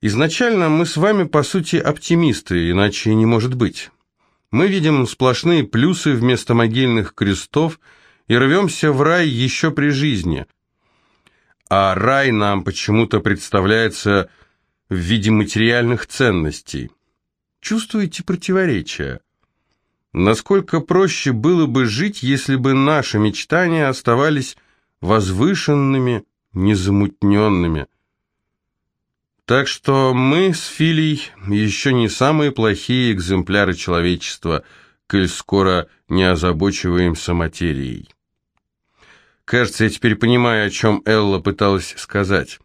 Изначально мы с вами, по сути, оптимисты, иначе не может быть. Мы видим сплошные плюсы вместо могильных крестов и рвемся в рай еще при жизни. А рай нам почему-то представляется в виде материальных ценностей. Чувствуете противоречия? Насколько проще было бы жить, если бы наши мечтания оставались возвышенными, незамутненными. Так что мы с Филей еще не самые плохие экземпляры человечества, коль скоро не озабочиваемся материей. Кажется, я теперь понимаю, о чем Элла пыталась сказать.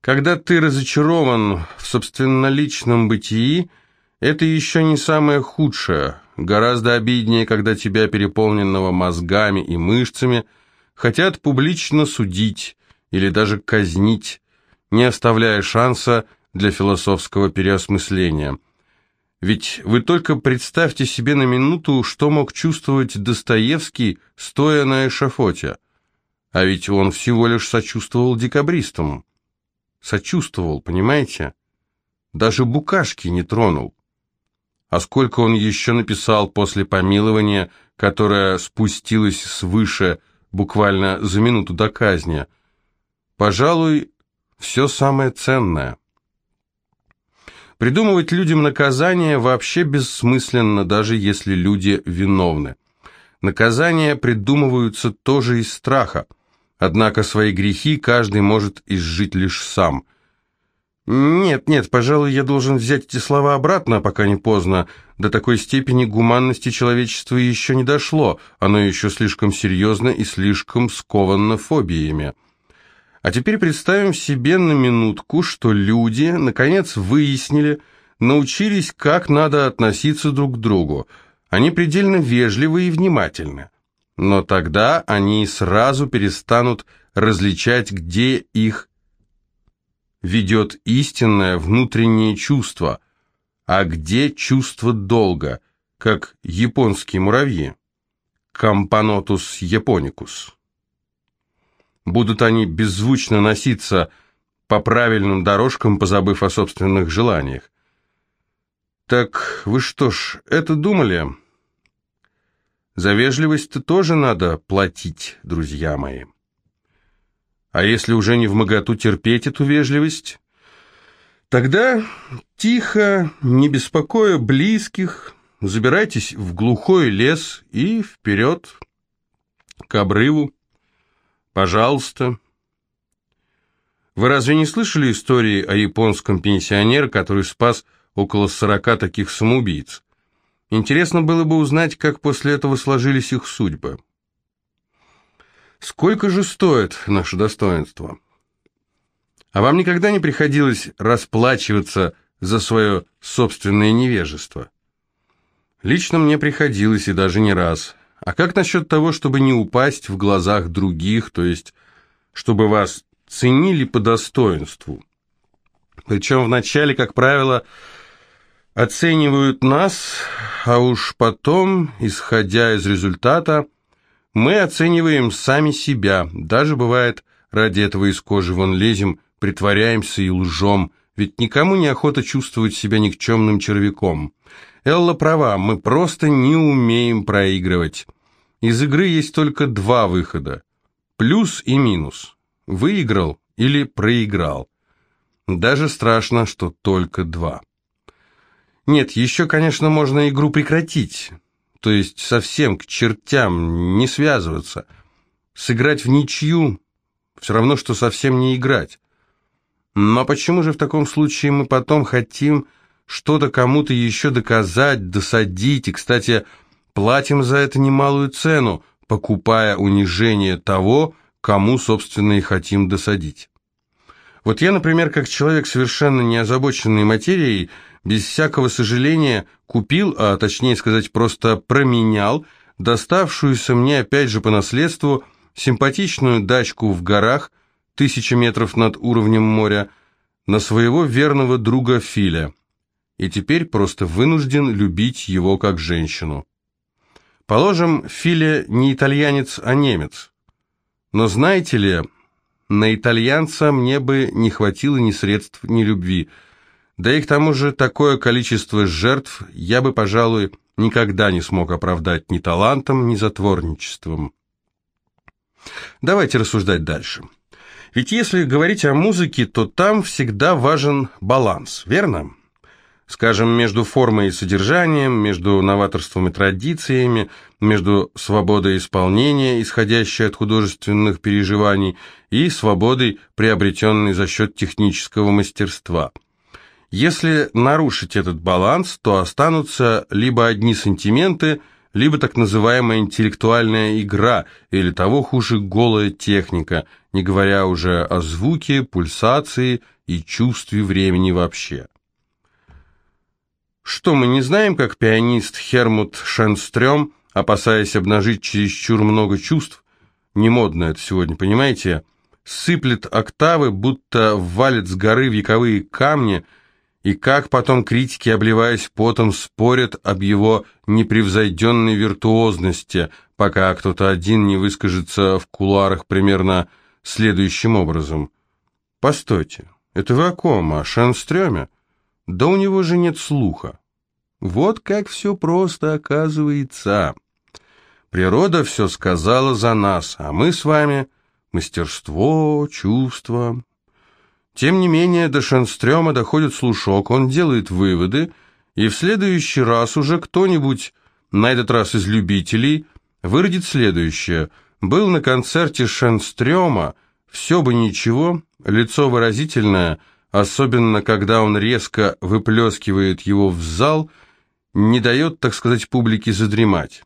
Когда ты разочарован в собственно личном бытии, это еще не самое худшее. Гораздо обиднее, когда тебя, переполненного мозгами и мышцами, хотят публично судить или даже казнить, не оставляя шанса для философского переосмысления. Ведь вы только представьте себе на минуту, что мог чувствовать Достоевский, стоя на эшафоте. А ведь он всего лишь сочувствовал декабристам. Сочувствовал, понимаете? Даже букашки не тронул. А сколько он еще написал после помилования, которое спустилось свыше буквально за минуту до казни. Пожалуй, все самое ценное. Придумывать людям наказание вообще бессмысленно, даже если люди виновны. Наказания придумываются тоже из страха, однако свои грехи каждый может изжить лишь сам – «Нет, нет, пожалуй, я должен взять эти слова обратно, пока не поздно. До такой степени гуманности человечества еще не дошло, оно еще слишком серьезно и слишком сковано фобиями». А теперь представим себе на минутку, что люди, наконец, выяснили, научились, как надо относиться друг к другу. Они предельно вежливы и внимательны. Но тогда они сразу перестанут различать, где их ведет истинное внутреннее чувство, а где чувство долга, как японские муравьи, Кампанотус японикус. Будут они беззвучно носиться по правильным дорожкам, позабыв о собственных желаниях. Так вы что ж, это думали? За вежливость-то тоже надо платить, друзья мои. А если уже не в моготу терпеть эту вежливость, тогда тихо, не беспокоя близких, забирайтесь в глухой лес и вперед к обрыву. Пожалуйста. Вы разве не слышали истории о японском пенсионере, который спас около сорока таких самоубийц? Интересно было бы узнать, как после этого сложились их судьбы. Сколько же стоит наше достоинство? А вам никогда не приходилось расплачиваться за свое собственное невежество? Лично мне приходилось и даже не раз. А как насчет того, чтобы не упасть в глазах других, то есть чтобы вас ценили по достоинству? Причем вначале, как правило, оценивают нас, а уж потом, исходя из результата, мы оцениваем сами себя, даже бывает, ради этого из кожи вон лезем, притворяемся и лжем, ведь никому не охота чувствовать себя никчемным червяком. Элла права, мы просто не умеем проигрывать. Из игры есть только два выхода. Плюс и минус. Выиграл или проиграл. Даже страшно, что только два. Нет, еще, конечно, можно игру прекратить то есть совсем к чертям не связываться. Сыграть в ничью все равно, что совсем не играть. Но почему же в таком случае мы потом хотим что-то кому-то еще доказать, досадить, и, кстати, платим за это немалую цену, покупая унижение того, кому, собственно, и хотим досадить? Вот я, например, как человек, совершенно не озабоченный материей, без всякого сожаления купил, а точнее сказать просто променял, доставшуюся мне опять же по наследству симпатичную дачку в горах, тысячи метров над уровнем моря, на своего верного друга Филя, и теперь просто вынужден любить его как женщину. Положим, Филя не итальянец, а немец. Но знаете ли, на итальянца мне бы не хватило ни средств, ни любви. Да и к тому же такое количество жертв я бы, пожалуй, никогда не смог оправдать ни талантом, ни затворничеством. Давайте рассуждать дальше. Ведь если говорить о музыке, то там всегда важен баланс, верно? Скажем, между формой и содержанием, между новаторством и традициями, между свободой исполнения, исходящей от художественных переживаний, и свободой, приобретенной за счет технического мастерства. Если нарушить этот баланс, то останутся либо одни сантименты, либо так называемая интеллектуальная игра, или того хуже голая техника, не говоря уже о звуке, пульсации и чувстве времени вообще. Что, мы не знаем, как пианист Хермут Шенстрём, опасаясь обнажить чересчур много чувств, не модно это сегодня, понимаете, сыплет октавы, будто валит с горы вековые камни, и как потом критики, обливаясь потом, спорят об его непревзойденной виртуозности, пока кто-то один не выскажется в кулуарах примерно следующим образом. «Постойте, это вы о ком? О Шенстрёме?» Да у него же нет слуха. Вот как все просто оказывается. Природа все сказала за нас, а мы с вами мастерство, чувство. Тем не менее, до Шенстрёма доходит слушок, он делает выводы, и в следующий раз уже кто-нибудь, на этот раз из любителей, выродит следующее. Был на концерте Шенстрёма, все бы ничего, лицо выразительное – особенно когда он резко выплескивает его в зал, не дает, так сказать, публике задремать.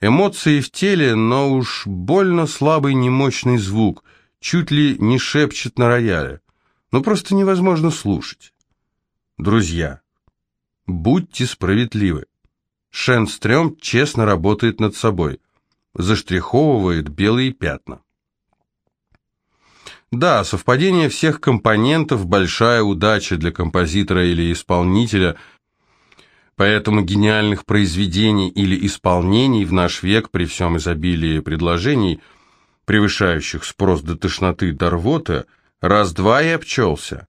Эмоции в теле, но уж больно слабый немощный звук, чуть ли не шепчет на рояле. Ну просто невозможно слушать. Друзья, будьте справедливы. Шенстрём честно работает над собой, заштриховывает белые пятна. Да, совпадение всех компонентов – большая удача для композитора или исполнителя, поэтому гениальных произведений или исполнений в наш век при всем изобилии предложений, превышающих спрос до тошноты до рвоты, раз-два и обчелся.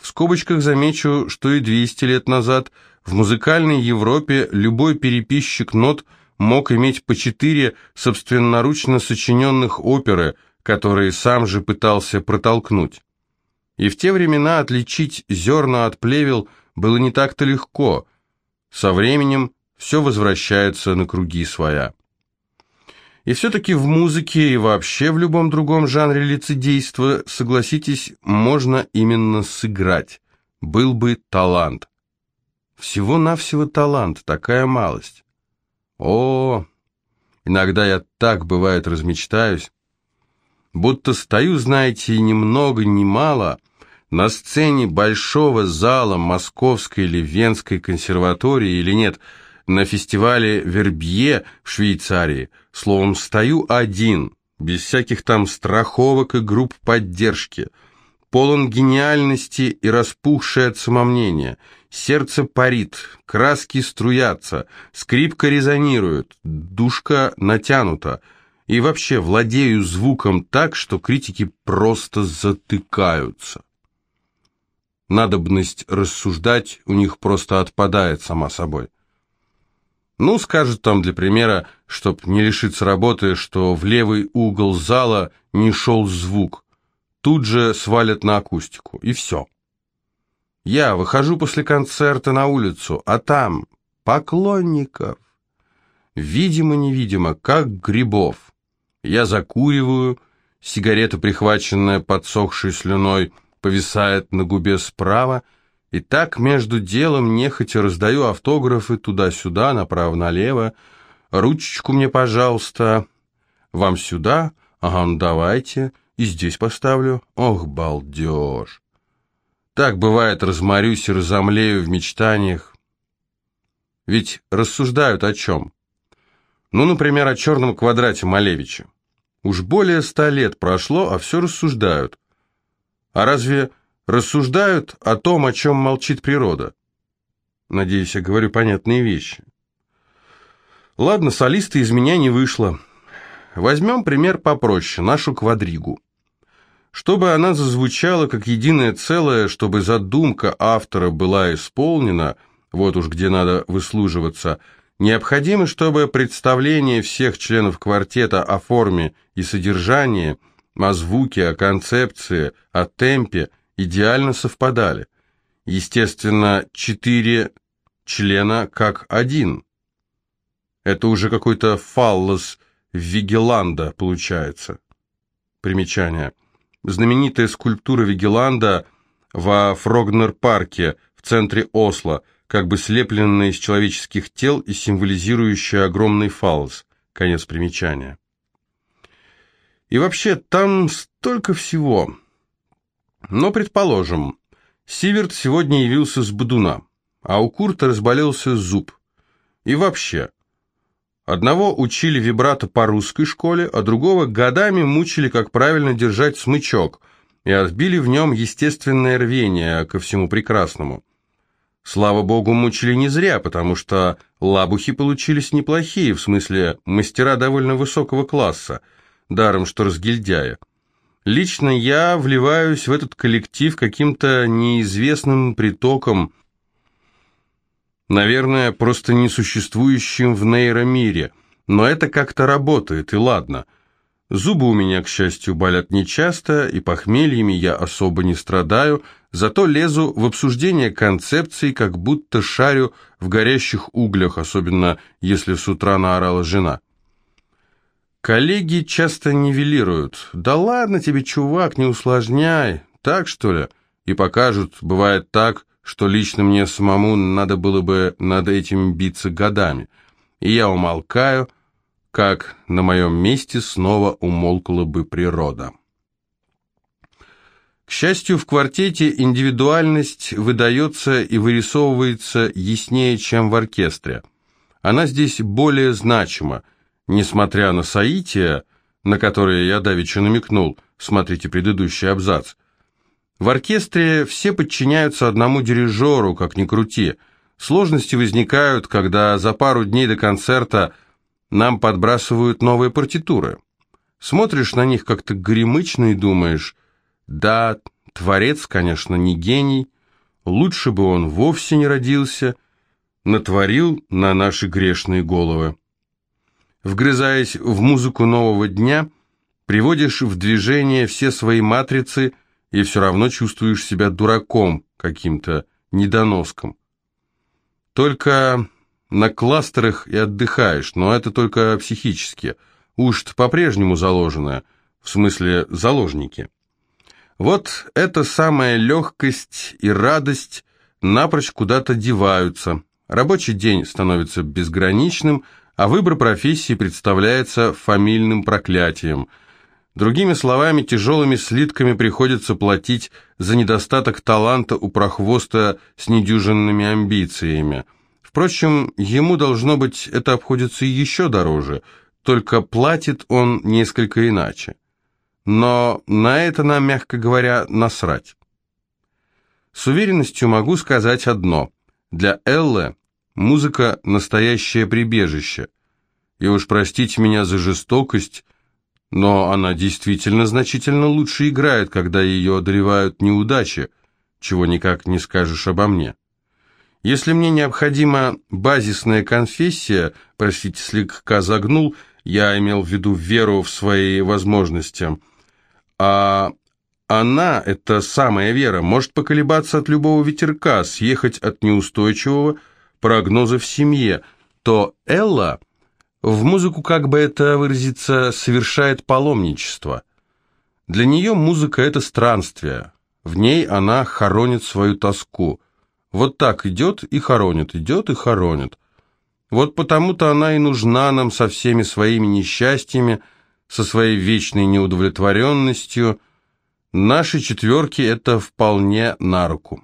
В скобочках замечу, что и 200 лет назад в музыкальной Европе любой переписчик нот мог иметь по четыре собственноручно сочиненных оперы – которые сам же пытался протолкнуть. И в те времена отличить зерна от плевел было не так-то легко. Со временем все возвращается на круги своя. И все-таки в музыке и вообще в любом другом жанре лицедейства, согласитесь, можно именно сыграть. Был бы талант. Всего-навсего талант, такая малость. О, иногда я так, бывает, размечтаюсь будто стою, знаете, ни много ни мало на сцене большого зала Московской или Венской консерватории или нет, на фестивале Вербье в Швейцарии. Словом, стою один, без всяких там страховок и групп поддержки, полон гениальности и распухшее от самомнения. Сердце парит, краски струятся, скрипка резонирует, душка натянута — и вообще владею звуком так, что критики просто затыкаются. Надобность рассуждать у них просто отпадает сама собой. Ну, скажет там для примера, чтоб не лишиться работы, что в левый угол зала не шел звук. Тут же свалят на акустику, и все. Я выхожу после концерта на улицу, а там поклонников. Видимо-невидимо, как грибов. Я закуриваю, сигарета, прихваченная подсохшей слюной, повисает на губе справа, и так между делом нехотя раздаю автографы туда-сюда, направо-налево. Ручечку мне, пожалуйста. Вам сюда? Ага, ну давайте. И здесь поставлю. Ох, балдеж. Так бывает, разморюсь и разомлею в мечтаниях. Ведь рассуждают о чем? Ну, например, о черном квадрате Малевича. Уж более ста лет прошло, а все рассуждают. А разве рассуждают о том, о чем молчит природа? Надеюсь, я говорю понятные вещи. Ладно, солиста из меня не вышло. Возьмем пример попроще, нашу квадригу. Чтобы она зазвучала как единое целое, чтобы задумка автора была исполнена, вот уж где надо выслуживаться, необходимо, чтобы представление всех членов квартета о форме и содержании, о звуке, о концепции, о темпе идеально совпадали. Естественно, четыре члена как один. Это уже какой-то фаллос Вигеланда получается. Примечание. Знаменитая скульптура Вигеланда во Фрогнер-парке в центре Осло, как бы слепленная из человеческих тел и символизирующая огромный фаллос. Конец примечания. И вообще, там столько всего. Но, предположим, Сиверт сегодня явился с Бодуна, а у Курта разболелся зуб. И вообще, Одного учили вибрато по русской школе, а другого годами мучили, как правильно держать смычок, и отбили в нем естественное рвение ко всему прекрасному. Слава богу, мучили не зря, потому что лабухи получились неплохие, в смысле мастера довольно высокого класса, даром что разгильдяя. Лично я вливаюсь в этот коллектив каким-то неизвестным притоком, Наверное, просто несуществующим в нейромире, но это как-то работает, и ладно. Зубы у меня, к счастью, болят нечасто, и похмельями я особо не страдаю, зато лезу в обсуждение концепций, как будто шарю в горящих углях, особенно если с утра наорала жена. Коллеги часто нивелируют. «Да ладно тебе, чувак, не усложняй. Так, что ли?» И покажут, бывает так, что лично мне самому надо было бы над этим биться годами. И я умолкаю, как на моем месте снова умолкла бы природа. К счастью, в квартете индивидуальность выдается и вырисовывается яснее, чем в оркестре. Она здесь более значима, несмотря на соитие, на которое я давеча намекнул, смотрите предыдущий абзац, в оркестре все подчиняются одному дирижеру, как ни крути. Сложности возникают, когда за пару дней до концерта нам подбрасывают новые партитуры. Смотришь на них как-то горемычно и думаешь, да, творец, конечно, не гений, лучше бы он вовсе не родился, натворил на наши грешные головы. Вгрызаясь в музыку нового дня, приводишь в движение все свои матрицы – и все равно чувствуешь себя дураком каким-то, недоноском. Только на кластерах и отдыхаешь, но это только психически. Уж по-прежнему заложено, в смысле заложники. Вот эта самая легкость и радость напрочь куда-то деваются. Рабочий день становится безграничным, а выбор профессии представляется фамильным проклятием – Другими словами, тяжелыми слитками приходится платить за недостаток таланта у прохвоста с недюжинными амбициями. Впрочем, ему, должно быть, это обходится еще дороже, только платит он несколько иначе. Но на это нам, мягко говоря, насрать. С уверенностью могу сказать одно. Для Эллы музыка – настоящее прибежище. И уж простите меня за жестокость – но она действительно значительно лучше играет, когда ее одолевают неудачи, чего никак не скажешь обо мне. Если мне необходима базисная конфессия, простите, слегка загнул, я имел в виду веру в свои возможности, а она, эта самая вера, может поколебаться от любого ветерка, съехать от неустойчивого прогноза в семье, то Элла в музыку, как бы это выразиться, совершает паломничество. Для нее музыка – это странствие. В ней она хоронит свою тоску. Вот так идет и хоронит, идет и хоронит. Вот потому-то она и нужна нам со всеми своими несчастьями, со своей вечной неудовлетворенностью. Наши четверки – это вполне на руку.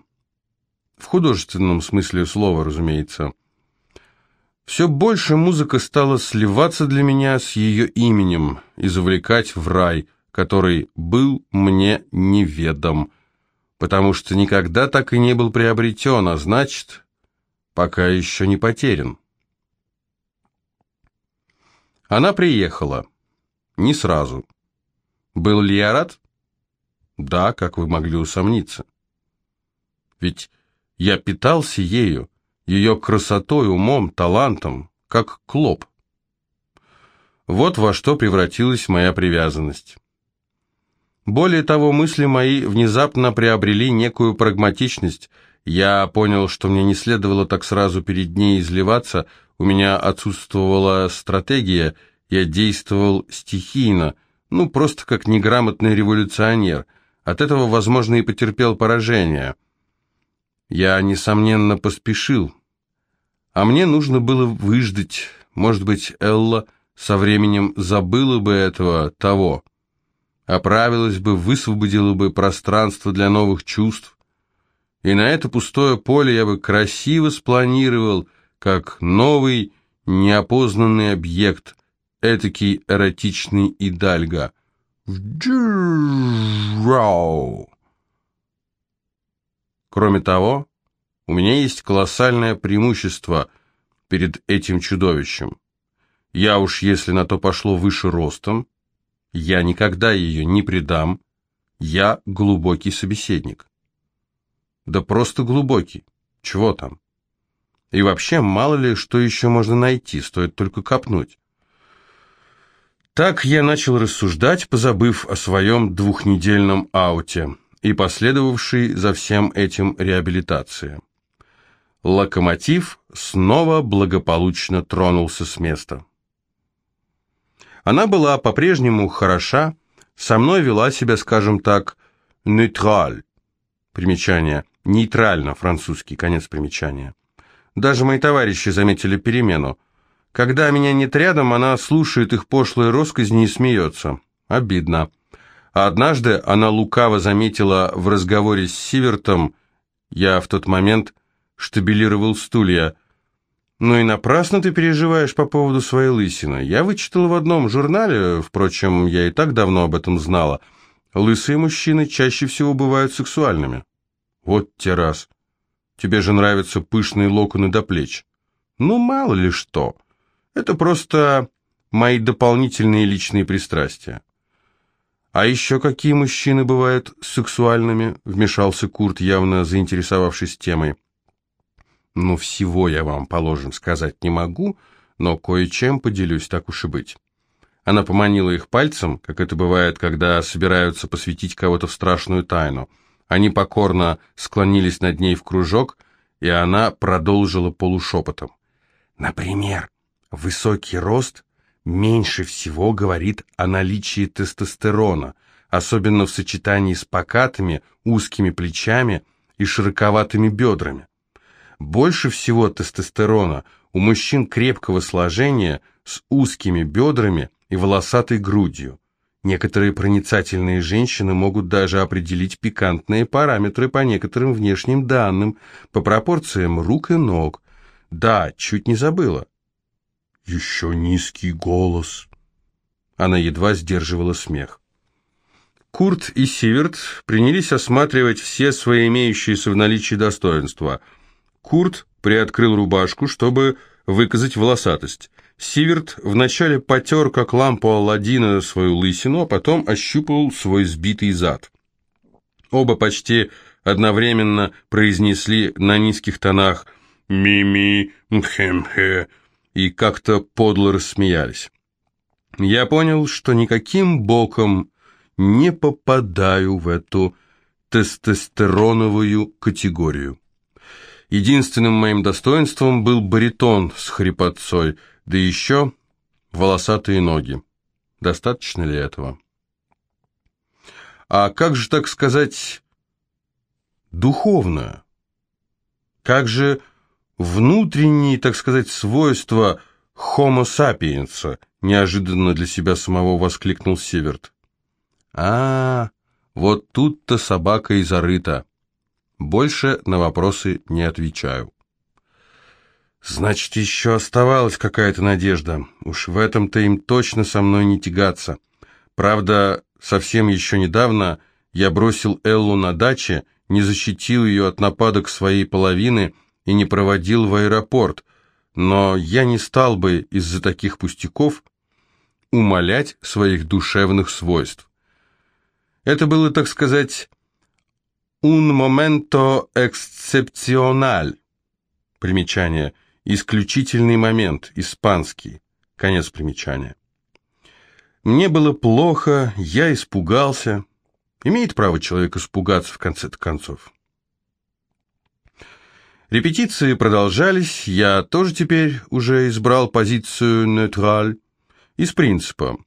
В художественном смысле слова, разумеется – все больше музыка стала сливаться для меня с ее именем и завлекать в рай, который был мне неведом, потому что никогда так и не был приобретен, а значит, пока еще не потерян. Она приехала. Не сразу. Был ли я рад? Да, как вы могли усомниться. Ведь я питался ею, ее красотой, умом, талантом, как клоп. Вот во что превратилась моя привязанность. Более того, мысли мои внезапно приобрели некую прагматичность. Я понял, что мне не следовало так сразу перед ней изливаться, у меня отсутствовала стратегия, я действовал стихийно, ну, просто как неграмотный революционер. От этого, возможно, и потерпел поражение. Я, несомненно, поспешил. А мне нужно было выждать. Может быть, Элла со временем забыла бы этого, того. Оправилась бы, высвободила бы пространство для новых чувств. И на это пустое поле я бы красиво спланировал, как новый неопознанный объект, этакий эротичный идальга. Кроме того, у меня есть колоссальное преимущество перед этим чудовищем. Я уж, если на то пошло, выше ростом, я никогда ее не предам, я глубокий собеседник. Да просто глубокий, чего там? И вообще, мало ли, что еще можно найти, стоит только копнуть. Так я начал рассуждать, позабыв о своем двухнедельном ауте и последовавшей за всем этим реабилитации. Локомотив снова благополучно тронулся с места. Она была по-прежнему хороша, со мной вела себя, скажем так, нейтраль. Примечание. Нейтрально, французский, конец примечания. Даже мои товарищи заметили перемену. Когда меня нет рядом, она слушает их пошлые росказни и смеется. Обидно. А однажды она лукаво заметила в разговоре с Сивертом, я в тот момент штабелировал стулья. «Ну и напрасно ты переживаешь по поводу своей лысины. Я вычитал в одном журнале, впрочем, я и так давно об этом знала. Лысые мужчины чаще всего бывают сексуальными». «Вот те раз. Тебе же нравятся пышные локоны до плеч». «Ну, мало ли что. Это просто мои дополнительные личные пристрастия». «А еще какие мужчины бывают сексуальными?» — вмешался Курт, явно заинтересовавшись темой. Ну, всего я вам, положим, сказать не могу, но кое-чем поделюсь, так уж и быть. Она поманила их пальцем, как это бывает, когда собираются посвятить кого-то в страшную тайну. Они покорно склонились над ней в кружок, и она продолжила полушепотом. Например, высокий рост меньше всего говорит о наличии тестостерона, особенно в сочетании с покатыми, узкими плечами и широковатыми бедрами. Больше всего тестостерона у мужчин крепкого сложения с узкими бедрами и волосатой грудью. Некоторые проницательные женщины могут даже определить пикантные параметры по некоторым внешним данным, по пропорциям рук и ног. Да, чуть не забыла. Еще низкий голос. Она едва сдерживала смех. Курт и Сиверт принялись осматривать все свои имеющиеся в наличии достоинства – Курт приоткрыл рубашку, чтобы выказать волосатость. Сиверт вначале потер, как лампу Алладина, свою лысину, а потом ощупал свой сбитый зад. Оба почти одновременно произнесли на низких тонах «ми-ми, мхем-хе» и как-то подло рассмеялись. Я понял, что никаким боком не попадаю в эту тестостероновую категорию. Единственным моим достоинством был баритон с хрипотцой, да еще волосатые ноги. Достаточно ли этого? А как же, так сказать, духовное? Как же внутренние, так сказать, свойства homo sapiens? Неожиданно для себя самого воскликнул Северт. А, вот тут-то собака и зарыта. Больше на вопросы не отвечаю. Значит, еще оставалась какая-то надежда. Уж в этом-то им точно со мной не тягаться. Правда, совсем еще недавно я бросил Эллу на даче, не защитил ее от нападок своей половины и не проводил в аэропорт, но я не стал бы из-за таких пустяков умалять своих душевных свойств. Это было, так сказать, «un momento excepcional». Примечание. Исключительный момент. Испанский. Конец примечания. Мне было плохо, я испугался. Имеет право человек испугаться в конце-то концов. Репетиции продолжались, я тоже теперь уже избрал позицию нейтраль. Из принципа.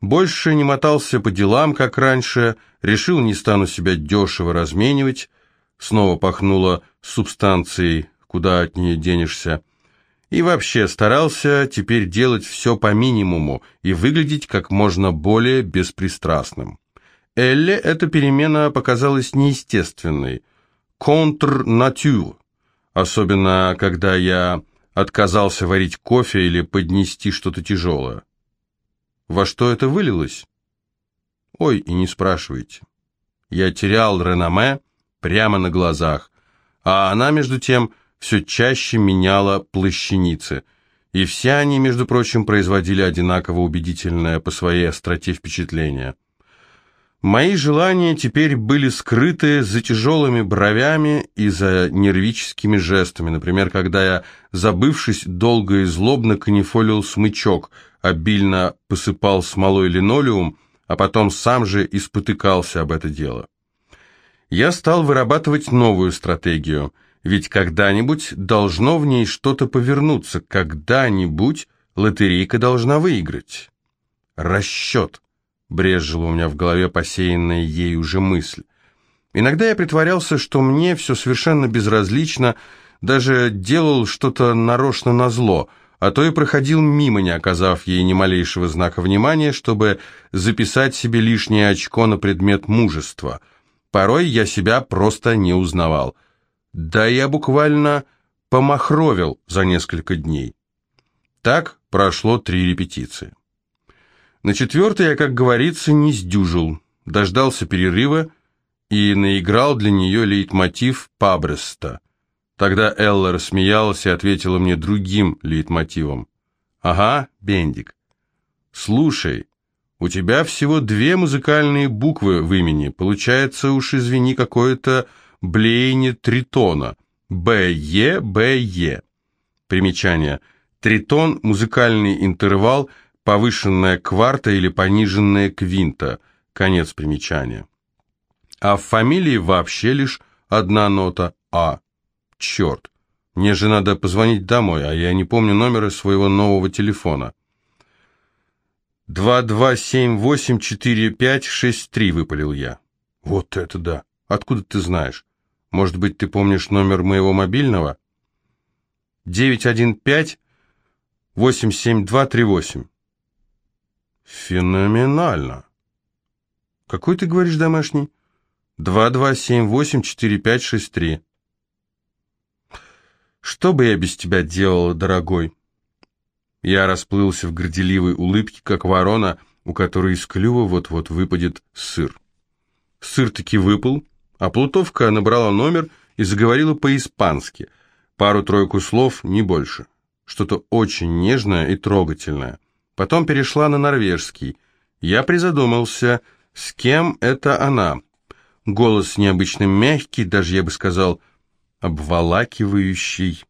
Больше не мотался по делам, как раньше, решил, не стану себя дешево разменивать. Снова пахнуло субстанцией, куда от нее денешься. И вообще старался теперь делать все по минимуму и выглядеть как можно более беспристрастным. Элле эта перемена показалась неестественной. Контр-натюр особенно когда я отказался варить кофе или поднести что-то тяжелое. Во что это вылилось? Ой, и не спрашивайте. Я терял реноме прямо на глазах, а она, между тем, все чаще меняла плащаницы, и все они, между прочим, производили одинаково убедительное по своей остроте впечатление – Мои желания теперь были скрыты за тяжелыми бровями и за нервическими жестами. Например, когда я, забывшись, долго и злобно канифолил смычок, обильно посыпал смолой линолеум, а потом сам же и спотыкался об это дело. Я стал вырабатывать новую стратегию, ведь когда-нибудь должно в ней что-то повернуться, когда-нибудь лотерейка должна выиграть. Расчет. Брежила у меня в голове посеянная ей уже мысль. Иногда я притворялся, что мне все совершенно безразлично, даже делал что-то нарочно назло, а то и проходил мимо, не оказав ей ни малейшего знака внимания, чтобы записать себе лишнее очко на предмет мужества. Порой я себя просто не узнавал. Да я буквально помахровил за несколько дней. Так прошло три репетиции. На четвертой я, как говорится, не сдюжил, дождался перерыва и наиграл для нее лейтмотив Пабреста. Тогда Элла рассмеялась и ответила мне другим лейтмотивом. «Ага, Бендик. Слушай, у тебя всего две музыкальные буквы в имени. Получается, уж извини, какое-то блеяние тритона. Б-Е, Б-Е». Примечание. Тритон – музыкальный интервал – повышенная кварта или пониженная квинта, конец примечания. А в фамилии вообще лишь одна нота А. Черт, мне же надо позвонить домой, а я не помню номера своего нового телефона. 22784563 выпалил я. Вот это да. Откуда ты знаешь? Может быть, ты помнишь номер моего мобильного? 915 87238. Феноменально. Какой ты говоришь домашний? 22784563. Что бы я без тебя делала, дорогой? Я расплылся в горделивой улыбке, как ворона, у которой из клюва вот-вот выпадет сыр. Сыр таки выпал, а Плутовка набрала номер и заговорила по-испански. Пару-тройку слов, не больше. Что-то очень нежное и трогательное. Потом перешла на норвежский. Я призадумался, с кем это она. Голос необычно мягкий, даже я бы сказал, обволакивающий.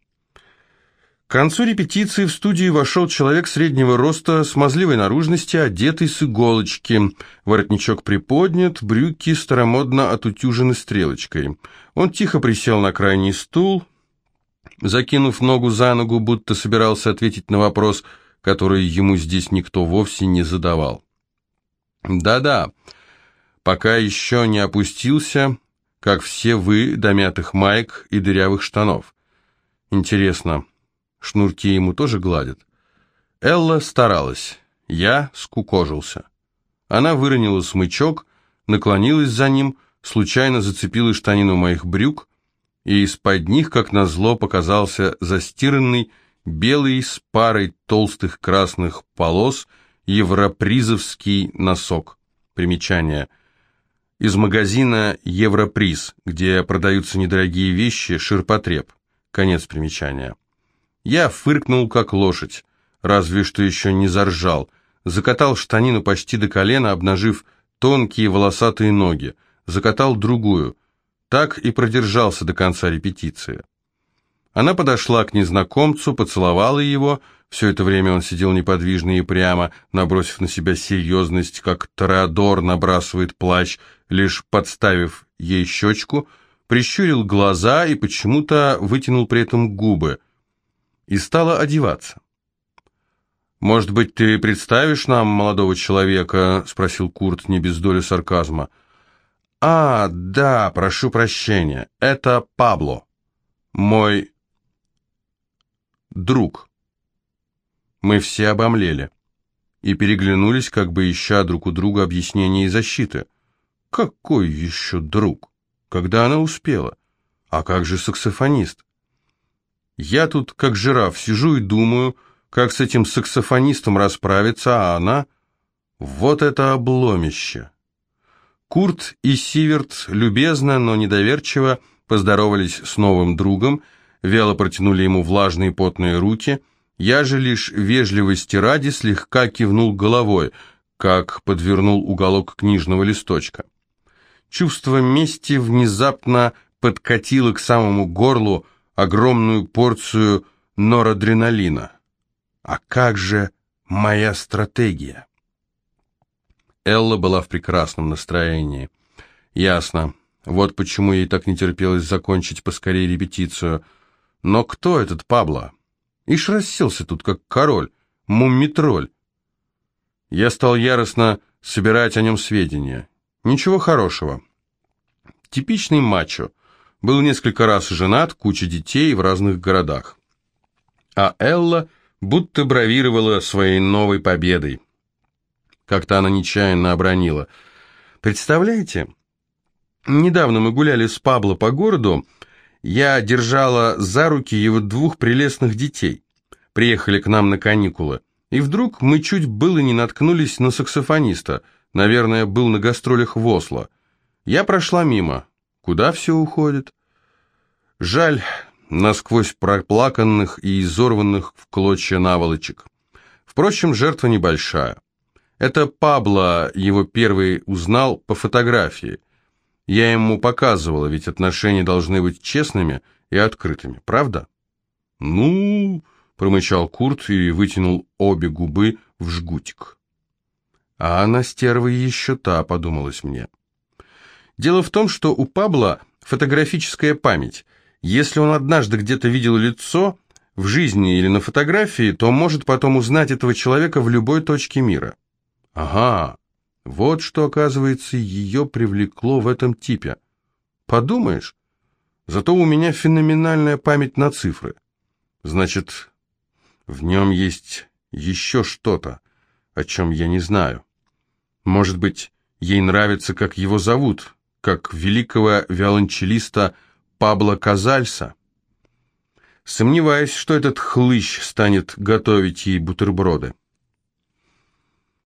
К концу репетиции в студию вошел человек среднего роста, смазливой наружности, одетый с иголочки. Воротничок приподнят, брюки старомодно отутюжены стрелочкой. Он тихо присел на крайний стул, закинув ногу за ногу, будто собирался ответить на вопрос – которые ему здесь никто вовсе не задавал. Да-да, пока еще не опустился, как все вы, до мятых маек и дырявых штанов. Интересно, шнурки ему тоже гладят? Элла старалась, я скукожился. Она выронила смычок, наклонилась за ним, случайно зацепила штанину моих брюк, и из-под них, как назло, показался застиранный, белый с парой толстых красных полос европризовский носок. Примечание. Из магазина Европриз, где продаются недорогие вещи, ширпотреб. Конец примечания. Я фыркнул, как лошадь, разве что еще не заржал. Закатал штанину почти до колена, обнажив тонкие волосатые ноги, закатал другую. Так и продержался до конца репетиции. Она подошла к незнакомцу, поцеловала его. Все это время он сидел неподвижно и прямо, набросив на себя серьезность, как Тореадор набрасывает плащ, лишь подставив ей щечку, прищурил глаза и почему-то вытянул при этом губы. И стала одеваться. «Может быть, ты представишь нам молодого человека?» — спросил Курт не без доли сарказма. «А, да, прошу прощения, это Пабло, мой друг». Мы все обомлели и переглянулись, как бы ища друг у друга объяснения и защиты. «Какой еще друг? Когда она успела? А как же саксофонист?» «Я тут, как жираф, сижу и думаю...» как с этим саксофонистом расправиться, а она... Вот это обломище! Курт и Сиверт любезно, но недоверчиво поздоровались с новым другом, вяло протянули ему влажные потные руки. Я же лишь вежливости ради слегка кивнул головой, как подвернул уголок книжного листочка. Чувство мести внезапно подкатило к самому горлу огромную порцию норадреналина. А как же моя стратегия? Элла была в прекрасном настроении. Ясно. Вот почему ей так не терпелось закончить поскорее репетицию. Но кто этот Пабло? Ишь расселся тут, как король, муммитроль. Я стал яростно собирать о нем сведения. Ничего хорошего. Типичный мачо. Был несколько раз женат, куча детей в разных городах. А Элла будто бравировала своей новой победой. Как-то она нечаянно обронила. «Представляете, недавно мы гуляли с Пабло по городу, я держала за руки его двух прелестных детей. Приехали к нам на каникулы, и вдруг мы чуть было не наткнулись на саксофониста, наверное, был на гастролях в Осло. Я прошла мимо. Куда все уходит? Жаль, насквозь проплаканных и изорванных в клочья наволочек. Впрочем, жертва небольшая. Это Пабло его первый узнал по фотографии. Я ему показывала, ведь отношения должны быть честными и открытыми, правда? «Ну...» — промычал Курт и вытянул обе губы в жгутик. «А она стерва еще та», — подумалось мне. Дело в том, что у Пабло фотографическая память — если он однажды где-то видел лицо, в жизни или на фотографии, то может потом узнать этого человека в любой точке мира. Ага, вот что, оказывается, ее привлекло в этом типе. Подумаешь, зато у меня феноменальная память на цифры. Значит, в нем есть еще что-то, о чем я не знаю. Может быть, ей нравится, как его зовут, как великого виолончелиста Пабло Казальса. Сомневаюсь, что этот хлыщ станет готовить ей бутерброды.